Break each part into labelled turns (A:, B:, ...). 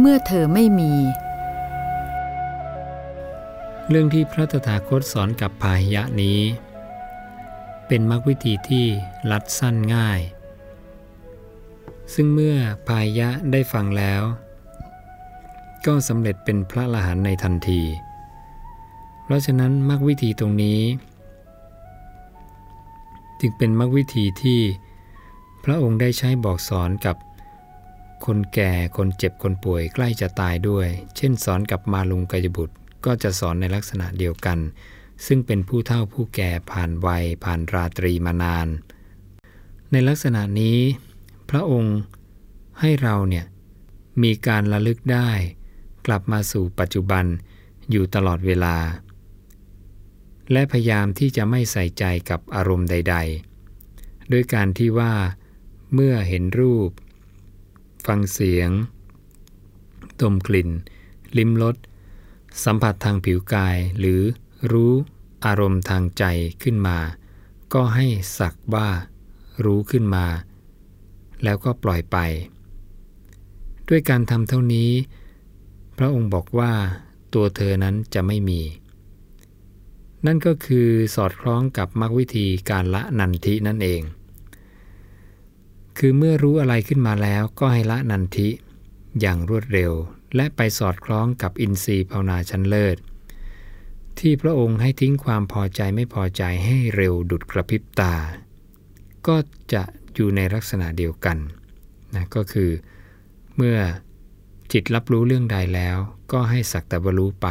A: เมื่อเธอไม่มี
B: เรื่องที่พระตถาคตสอนกับพาหิยะนี้ เป็นมรรควิธีที่ลัดสั้นง่าย ซึ่งเมื่อพาหิยะได้ฟังแล้ว ก็สำเร็จเป็นพระละหันในทันที เพราะฉะนั้นมรรควิธีตรงนี้ จึงเป็นมรรควิธีที่พระองค์ได้ใช้บอกสอนกับ คนแก่คนเจ็บคนป่วยใกล้จะตายด้วย เช่นสอนกับมาลุงกยบุตร ก็จะสอนในลักษณะเดียวกัน ซึ่งเป็นผู้เฒ่าผู้แก่ผ่านวัยผ่านราตรีมานาน ในลักษณะนี้ พระองค์ให้เราเนี่ยมีการระลึกได้ กลับมาสู่ปัจจุบันอยู่ตลอดเวลา และพยายามที่จะไม่ใส่ใจกับอารมณ์ใด ๆ ด้วยการที่ว่า เมื่อเห็นรูป ฟังเสียง ดมกลิ่น ลิ้มรสสัมผัสทางผิวกายหรือรู้อารมณ์ทางใจขึ้นมา ก็ให้สักว่ารู้ขึ้นมา แล้วก็ปล่อยไป ด้วยการทำเท่านี้ พระองค์บอกว่าตัวเธอนั้นจะไม่มี นั่นก็คือสอดคล้องกับมรรควิธีการละนันทินั่นเอง คือเมื่อรู้อะไรขึ้นมาแล้วก็ให้ละนันทิ อย่างรวดเร็ว และไปสอดคล้องกับอินทรีย์ภาวนาชั้นเลิศ ที่พระองค์ให้ทิ้งความพอใจไม่พอใจให้เร็วดุดกระพริบตา ก็จะอยู่ในลักษณะเดียวกันนะก็คือ เมื่อจิตรับรู้เรื่องใดแล้ว ก็ให้สักแต่บรู้ไป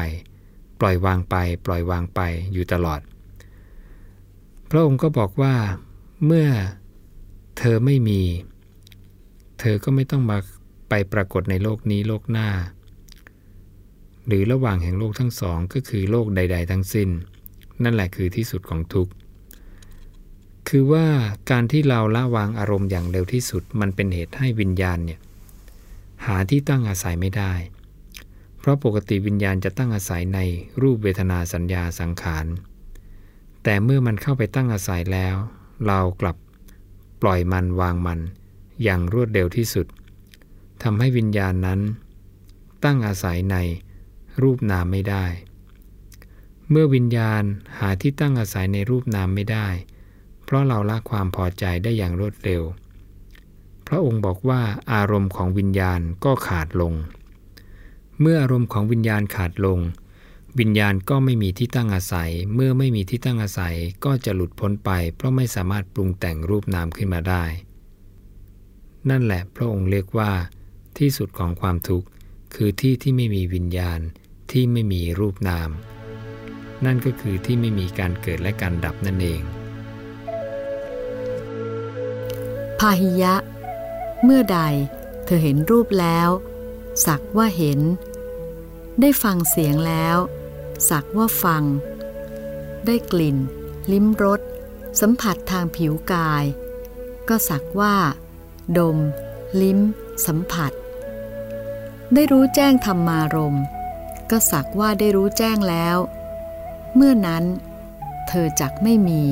B: ปล่อยวางไป ปล่อยวางไปอยู่ตลอด พระองค์ก็บอกว่าเมื่อ เธอไม่มี เธอก็ไม่ต้องมาไปปรากฏในโลกนี้โลกหน้า หรือระหว่างแห่งโลกทั้งสองก็คือโลกใด ๆ ทั้งสิ้น นั่นแหละคือที่สุดของทุกข์คือว่าการที่เราละวางอารมณ์อย่างเร็วที่สุดมันเป็นเหตุให้วิญญาณเนี่ยหาที่ตั้งอาศัยไม่ได้ เพราะปกติวิญญาณจะตั้งอาศัยในรูปเวทนาสัญญาสังขาร แต่เมื่อมันเข้าไปตั้งอาศัยแล้ว เรากลับ ปล่อยมันวางมัน อย่างรวดเร็วที่สุดทำให้วิญญาณนั้น ตั้งอาศัยในรูปนามไม่ได้ เมื่อวิญญาณหาที่ตั้งอาศัยในรูปนามไม่ได้ เพราะเราละความพอใจได้อย่างรวดเร็ว พระองค์บอกว่าอารมณ์ของวิญญาณก็ขาดลง เมื่ออารมณ์ของวิญญาณขาดลง วิญญาณก็ไม่มีที่ตั้งอาศัย เมื่อไม่มีที่ตั้งอาศัยก็จะหลุดพ้นไป เพราะไม่สามารถปรุงแต่งรูปนามขึ้นมาได้ นั่นแหละพระองค์เรียกว่า ที่สุดของความทุกข์ คือที่ที่ไม่มีวิญญาณที่ไม่มีรูปนาม นั่นก็คือที่ไม่มีการเกิดและการดับนั่นเอง
A: พาหิยะ เมื่อใดเธอเห็นรูปแล้ว สักว่าเห็น ได้ฟังเสียงแล้ว สักว่าฟัง ได้กลิ่น ลิ้มรส สัมผัสทางผิวกาย ก็สักว่า ดม ลิ้ม สัมผัส ได้รู้แจ้งธรรมารมก็สักว่าได้รู้แจ้งแล้ว เมื่อนั้น เธอจักไม่มี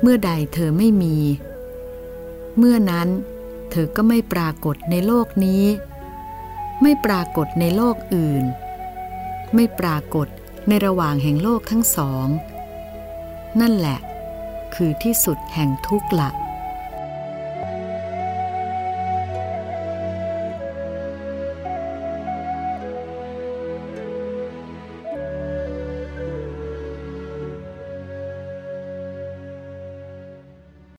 A: เมื่อใดเธอไม่มี เมื่อนั้น เธอก็ไม่ปรากฏในโลกนี้ ไม่ปรากฏในโลกอื่น ไม่ปรากฏในระหว่างแห่งโลกทั้งสอง นั่นแหละ คือที่สุดแห่งทุกข์ละ